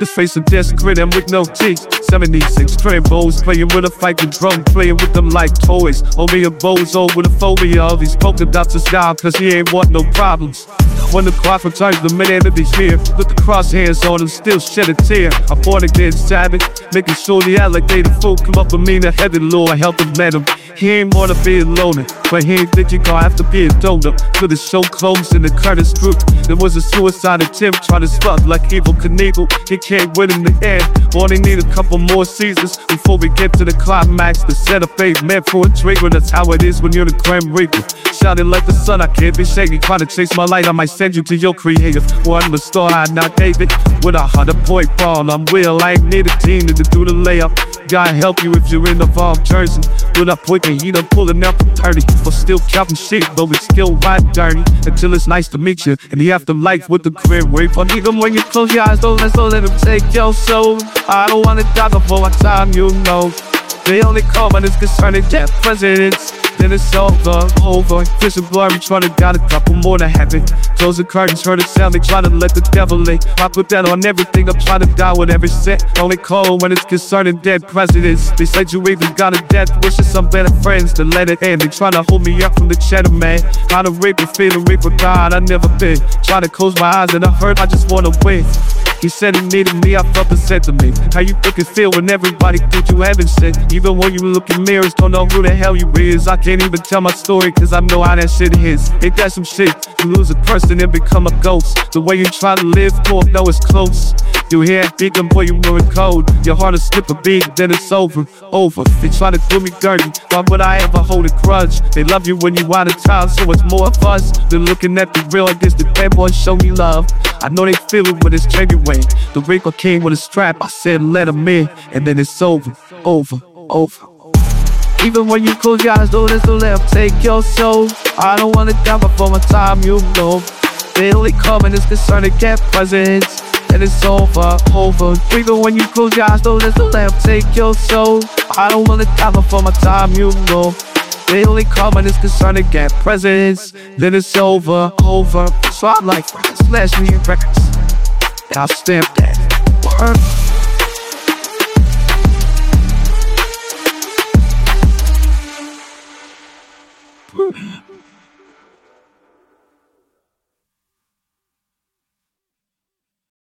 This face of death and with no teeth. 76 trembos, playing with a fight with drum, playing with them like toys. Only a bozo with a phobia of these polka dots is down, cause he ain't want no problems. When the clock returns, the minute of these here, with the crosshairs on him, still shed a tear. I born again savage, making sure the alligator fool come up with me, the headed law, I help him let him. He ain't wanna be alone, but he ain't think you gonna have to be a donor. For the show closed and the curtains drew. There was a suicide attempt trying to spot like Evel Knievel. He can't win in the end. Only need a couple more seasons before we get to the climax. The setup ain't meant for a trigger. That's how it is when you're the Grim Reaper. Shining like the sun, I can't be shaky. Trying to chase my light, I might send you to your creator. One the star, I not David. With a hundred point ball, I'm real. I ain't need a team to do the layup. God help you if you're in the wrong jersey. When I put me, he done pulling out from 30. But still counting shit, but we still ride dirty. Until it's nice to meet you. And the afterlife with the career rape. On even when you close your eyes, don't let's don't let him take your soul. I don't wanna die before my time, you know. They only call when it's concerning death presidents then it's over, over. Vision blurry, trying to got a couple more to heaven. Close the curtains, heard it sound, they to let the devil in. I put that on everything, I'm trying to die with every set. Only call when it's concerning dead presidents. They said you even got a death wish of some better friends to let it end. They trying to hold me up from the cheddar, man. How to rape and feel and rape for God, I never been. Trying to close my eyes and I heard I just wanna win. He said he needed me, I felt me. How you it feel when everybody think you haven't said? Even when you look in mirrors, don't know who the hell you is. I can't even tell my story, cause I know how that shit is. Ain't that some shit? You lose a person and become a ghost. The way you try to live, for know it's close. You hear beacon, boy, you ruin cold. Your heart is slip a beat, then it's over, over. They try to do me dirty, why would I ever hold a grudge? They love you when you out of town, so it's more of us than looking at the real. Guess the bad boys show me love. I know they feel it when it's genuine. The wrinkle came with a strap, I said let him in, and then it's over, over, over. Even when you close your eyes, though, there's no let take your soul. I don't wanna die before my time, you know. Come and it's concerning get presents and it's over, over. Even when you close your eyes, don't let the lamp take your soul. I don't wanna cover for my time, you know. They only come when it's concerned to get presents. Then it's over, over. So I'm like, slash me records. And I'll stamp that.